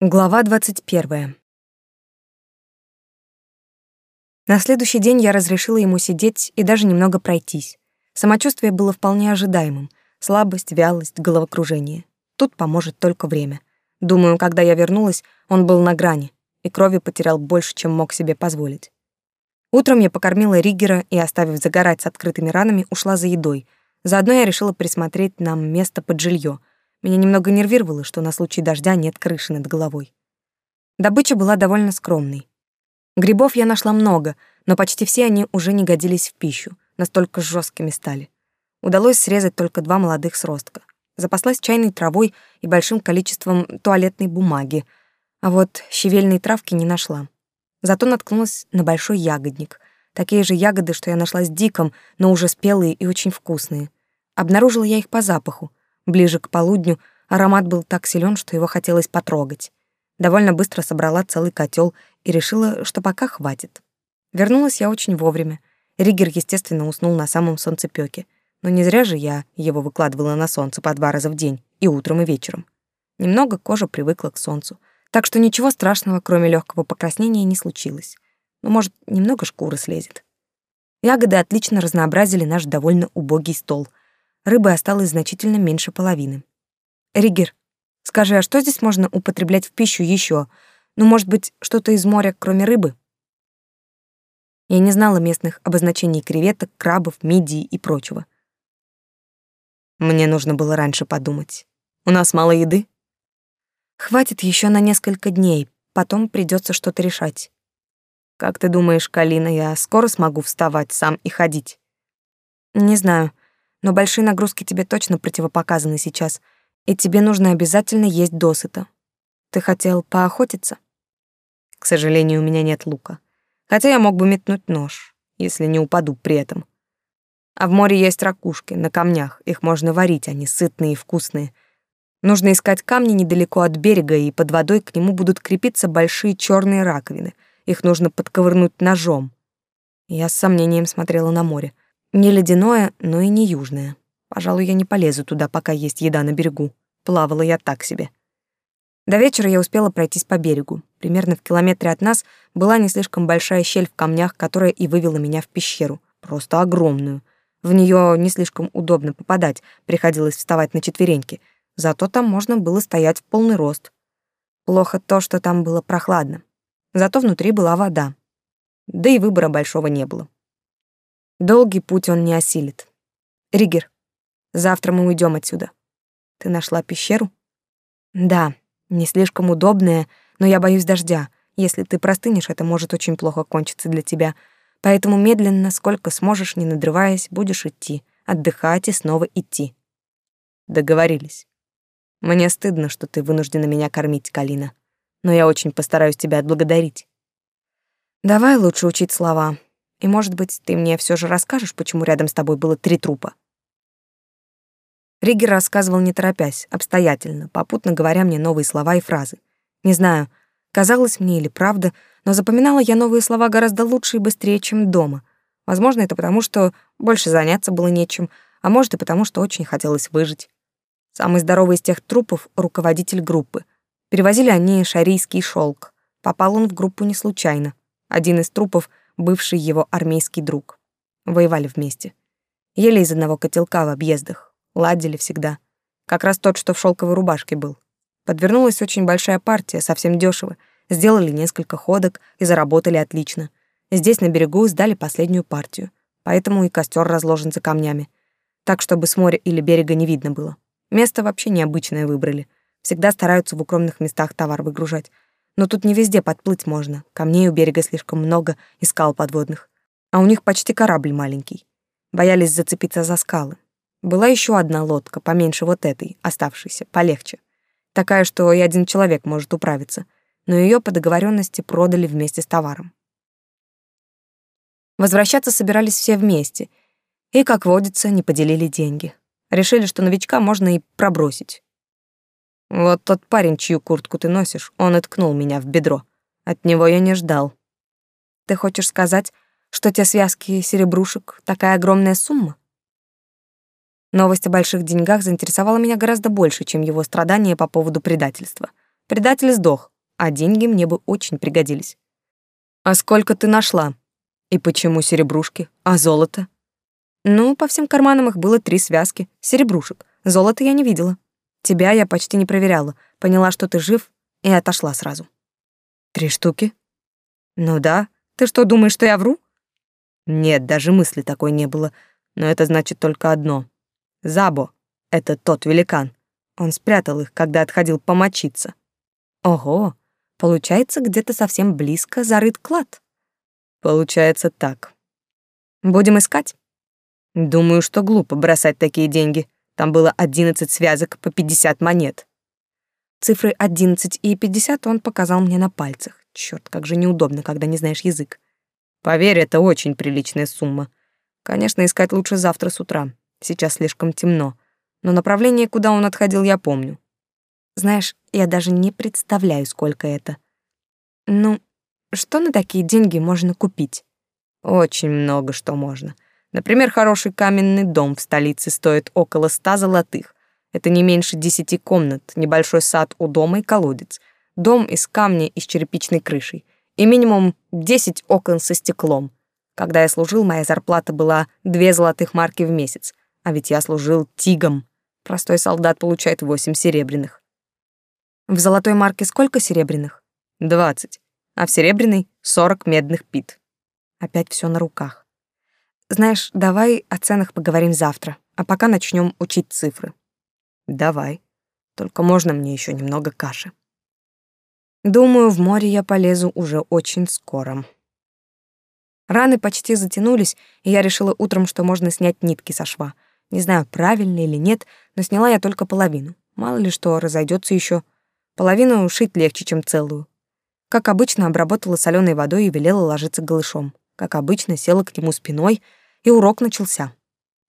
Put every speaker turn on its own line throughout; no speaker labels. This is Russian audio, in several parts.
Глава 21. На следующий день я разрешила ему сидеть и даже немного пройтись. Самочувствие было вполне ожидаемым. Слабость, вялость, головокружение. Тут поможет только время. Думаю, когда я вернулась, он был на грани, и крови потерял больше, чем мог себе позволить. Утром я покормила Риггера и, оставив загорать с открытыми ранами, ушла за едой. Заодно я решила присмотреть нам место под жилье — меня немного нервировало, что на случай дождя нет крыши над головой. Добыча была довольно скромной. Грибов я нашла много, но почти все они уже не годились в пищу, настолько жесткими стали. Удалось срезать только два молодых сростка. Запаслась чайной травой и большим количеством туалетной бумаги, а вот щавельной травки не нашла. Зато наткнулась на большой ягодник. Такие же ягоды, что я нашла с диком, но уже спелые и очень вкусные. Обнаружила я их по запаху. Ближе к полудню аромат был так силен, что его хотелось потрогать. Довольно быстро собрала целый котел и решила, что пока хватит. Вернулась я очень вовремя. Ригер, естественно, уснул на самом солнцепёке. Но не зря же я его выкладывала на солнце по два раза в день, и утром, и вечером. Немного кожа привыкла к солнцу, так что ничего страшного, кроме легкого покраснения, не случилось. Ну, может, немного шкуры слезет. Ягоды отлично разнообразили наш довольно убогий стол — рыбы осталось значительно меньше половины. Ригер, скажи, а что здесь можно употреблять в пищу еще? Ну, может быть, что-то из моря, кроме рыбы? Я не знала местных обозначений креветок, крабов, мидий и прочего. Мне нужно было раньше подумать. У нас мало еды? Хватит еще на несколько дней, потом придется что-то решать. Как ты думаешь, Калина, я скоро смогу вставать сам и ходить? Не знаю но большие нагрузки тебе точно противопоказаны сейчас, и тебе нужно обязательно есть досыта. Ты хотел поохотиться? К сожалению, у меня нет лука. Хотя я мог бы метнуть нож, если не упаду при этом. А в море есть ракушки, на камнях. Их можно варить, они сытные и вкусные. Нужно искать камни недалеко от берега, и под водой к нему будут крепиться большие черные раковины. Их нужно подковырнуть ножом. Я с сомнением смотрела на море. Не ледяное, но и не южное. Пожалуй, я не полезу туда, пока есть еда на берегу. Плавала я так себе. До вечера я успела пройтись по берегу. Примерно в километре от нас была не слишком большая щель в камнях, которая и вывела меня в пещеру. Просто огромную. В нее не слишком удобно попадать, приходилось вставать на четвереньки. Зато там можно было стоять в полный рост. Плохо то, что там было прохладно. Зато внутри была вода. Да и выбора большого не было. Долгий путь он не осилит. Ригер, завтра мы уйдем отсюда. Ты нашла пещеру? Да, не слишком удобная, но я боюсь дождя. Если ты простынешь, это может очень плохо кончиться для тебя. Поэтому медленно, сколько сможешь, не надрываясь, будешь идти, отдыхать и снова идти. Договорились. Мне стыдно, что ты вынуждена меня кормить, Калина, но я очень постараюсь тебя отблагодарить. Давай лучше учить слова. И, может быть, ты мне все же расскажешь, почему рядом с тобой было три трупа?» Ригер рассказывал не торопясь, обстоятельно, попутно говоря мне новые слова и фразы. Не знаю, казалось мне или правда, но запоминала я новые слова гораздо лучше и быстрее, чем дома. Возможно, это потому, что больше заняться было нечем, а может и потому, что очень хотелось выжить. Самый здоровый из тех трупов — руководитель группы. Перевозили они шарийский шелк. Попал он в группу не случайно. Один из трупов бывший его армейский друг. Воевали вместе. Ели из одного котелка в объездах. Ладили всегда. Как раз тот, что в шелковой рубашке был. Подвернулась очень большая партия, совсем дешево. Сделали несколько ходок и заработали отлично. Здесь на берегу сдали последнюю партию. Поэтому и костер разложен за камнями. Так, чтобы с моря или берега не видно было. Место вообще необычное выбрали. Всегда стараются в укромных местах товар выгружать. Но тут не везде подплыть можно. Камней у берега слишком много и скал подводных. А у них почти корабль маленький. Боялись зацепиться за скалы. Была еще одна лодка, поменьше вот этой, оставшейся, полегче. Такая, что и один человек может управиться. Но ее по договоренности продали вместе с товаром. Возвращаться собирались все вместе. И, как водится, не поделили деньги. Решили, что новичка можно и пробросить. Вот тот парень, чью куртку ты носишь, он и ткнул меня в бедро. От него я не ждал. Ты хочешь сказать, что те связки серебрушек — такая огромная сумма? Новость о больших деньгах заинтересовала меня гораздо больше, чем его страдания по поводу предательства. Предатель сдох, а деньги мне бы очень пригодились. А сколько ты нашла? И почему серебрушки? А золото? Ну, по всем карманам их было три связки, серебрушек. Золота я не видела. Тебя я почти не проверяла. Поняла, что ты жив, и отошла сразу. Три штуки? Ну да. Ты что, думаешь, что я вру? Нет, даже мысли такой не было. Но это значит только одно. Забо — это тот великан. Он спрятал их, когда отходил помочиться. Ого, получается, где-то совсем близко зарыт клад. Получается так. Будем искать? Думаю, что глупо бросать такие деньги. Там было 11 связок по 50 монет. Цифры 11 и 50 он показал мне на пальцах. Черт, как же неудобно, когда не знаешь язык. Поверь, это очень приличная сумма. Конечно, искать лучше завтра с утра. Сейчас слишком темно. Но направление, куда он отходил, я помню. Знаешь, я даже не представляю, сколько это. Ну, что на такие деньги можно купить? Очень много что можно. Например, хороший каменный дом в столице стоит около ста золотых. Это не меньше десяти комнат, небольшой сад у дома и колодец. Дом из камня и с черепичной крышей. И минимум десять окон со стеклом. Когда я служил, моя зарплата была две золотых марки в месяц. А ведь я служил тигом. Простой солдат получает восемь серебряных. В золотой марке сколько серебряных? Двадцать. А в серебряной — сорок медных пит. Опять все на руках. Знаешь, давай о ценах поговорим завтра, а пока начнем учить цифры. Давай. Только можно мне еще немного каши. Думаю, в море я полезу уже очень скоро. Раны почти затянулись, и я решила утром, что можно снять нитки со шва. Не знаю, правильно или нет, но сняла я только половину. Мало ли что, разойдется еще. Половину шить легче, чем целую. Как обычно, обработала соленой водой и велела ложиться голышом. Как обычно, села к нему спиной, и урок начался.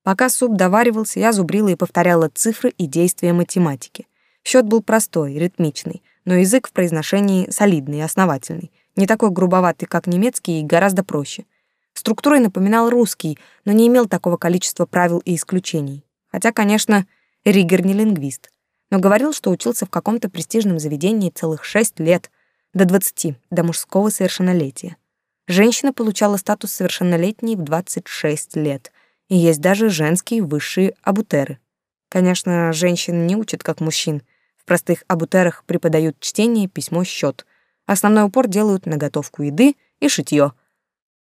Пока суп доваривался, я зубрила и повторяла цифры и действия математики. Счет был простой, ритмичный, но язык в произношении солидный и основательный, не такой грубоватый, как немецкий, и гораздо проще. Структурой напоминал русский, но не имел такого количества правил и исключений. Хотя, конечно, Ригер не лингвист, но говорил, что учился в каком-то престижном заведении целых шесть лет, до двадцати, до мужского совершеннолетия. Женщина получала статус совершеннолетней в 26 лет, и есть даже женские высшие абутеры. Конечно, женщин не учат как мужчин. В простых абутерах преподают чтение, письмо, счет. Основной упор делают на готовку еды и шитье.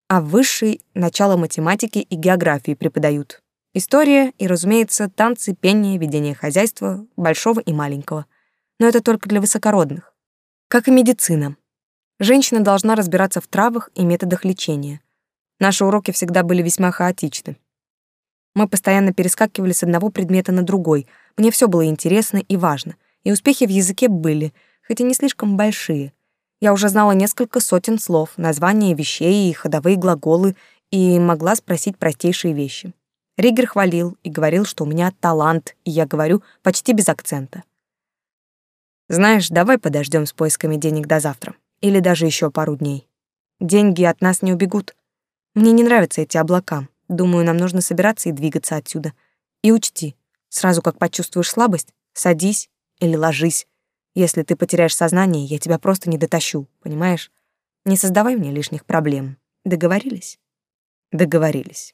А в высшей — начало математики и географии преподают. История и, разумеется, танцы, пение, ведение хозяйства, большого и маленького. Но это только для высокородных. Как и медицина. Женщина должна разбираться в травах и методах лечения. Наши уроки всегда были весьма хаотичны. Мы постоянно перескакивали с одного предмета на другой. Мне все было интересно и важно. И успехи в языке были, хоть и не слишком большие. Я уже знала несколько сотен слов, названия вещей и ходовые глаголы, и могла спросить простейшие вещи. Ригер хвалил и говорил, что у меня талант, и я говорю почти без акцента. «Знаешь, давай подождем с поисками денег до завтра или даже еще пару дней. Деньги от нас не убегут. Мне не нравятся эти облака. Думаю, нам нужно собираться и двигаться отсюда. И учти, сразу как почувствуешь слабость, садись или ложись. Если ты потеряешь сознание, я тебя просто не дотащу, понимаешь? Не создавай мне лишних проблем. Договорились? Договорились.